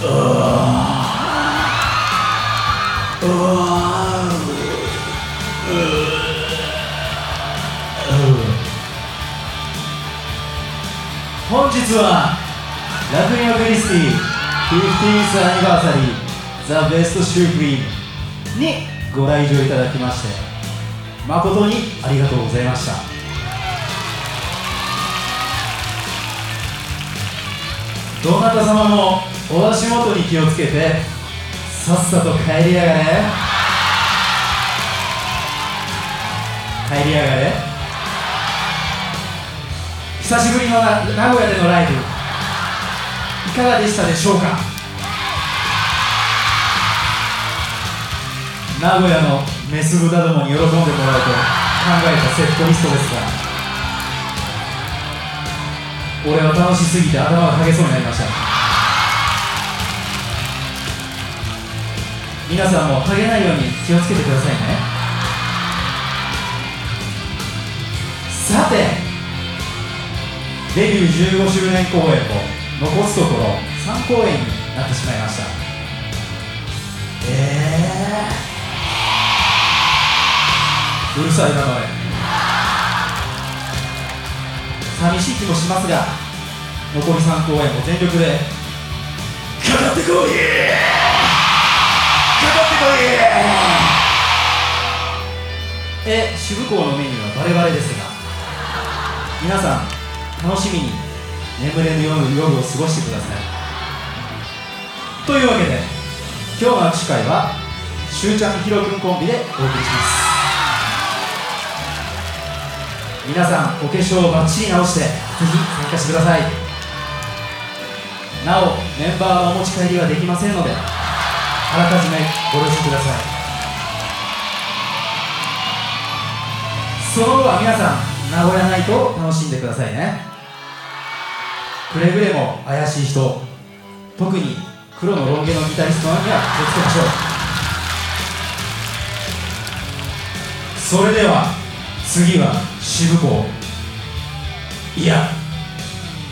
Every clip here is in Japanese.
本日はラクニオクリスティ 15th アニバーサリーザ・ベストシュークリームにご来場いただきまして誠にありがとうございました。どなた様もお足元に気をつけてさっさと帰りやがれ。帰りやがれ。久しぶりの名古屋でのライブ。いかがでしたでしょうか？名古屋のメス豚どもに喜んでもらうと考えたセットリストですが。俺は楽しすぎて頭がかげそうになりました。皆さんもハゲないように気をつけてくださいね。さてデビュー15周年公演も残すところ3公演になってしまいました。えー、うるさいなこれ寂しい気もしますが残り3公演も全力でかかってこいえ渋港のメニューはバレバレですが皆さん楽しみに眠れぬ夜夜を過ごしてください。というわけで今日の握手会はしゅうちゃんひろくんコンビでお送りします。皆さんお化粧をバッチリ直してぜひ参加してください。なおメンバーのお持ち帰りはできませんのであらかじめご了承ください。その後は皆さん名古屋ナイトを楽しんでくださいね。くれぐれも怪しい人特に黒のロン毛のギタリストには気をつけましょう。それでは次は渋港いや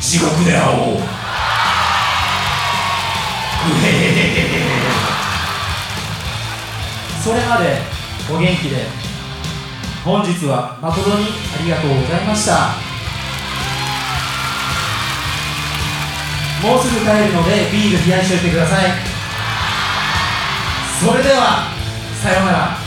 地獄で会おう。それまでお元気で。本日は誠にありがとうございました。もうすぐ帰るのでビール冷やしておいてください。それではさようなら。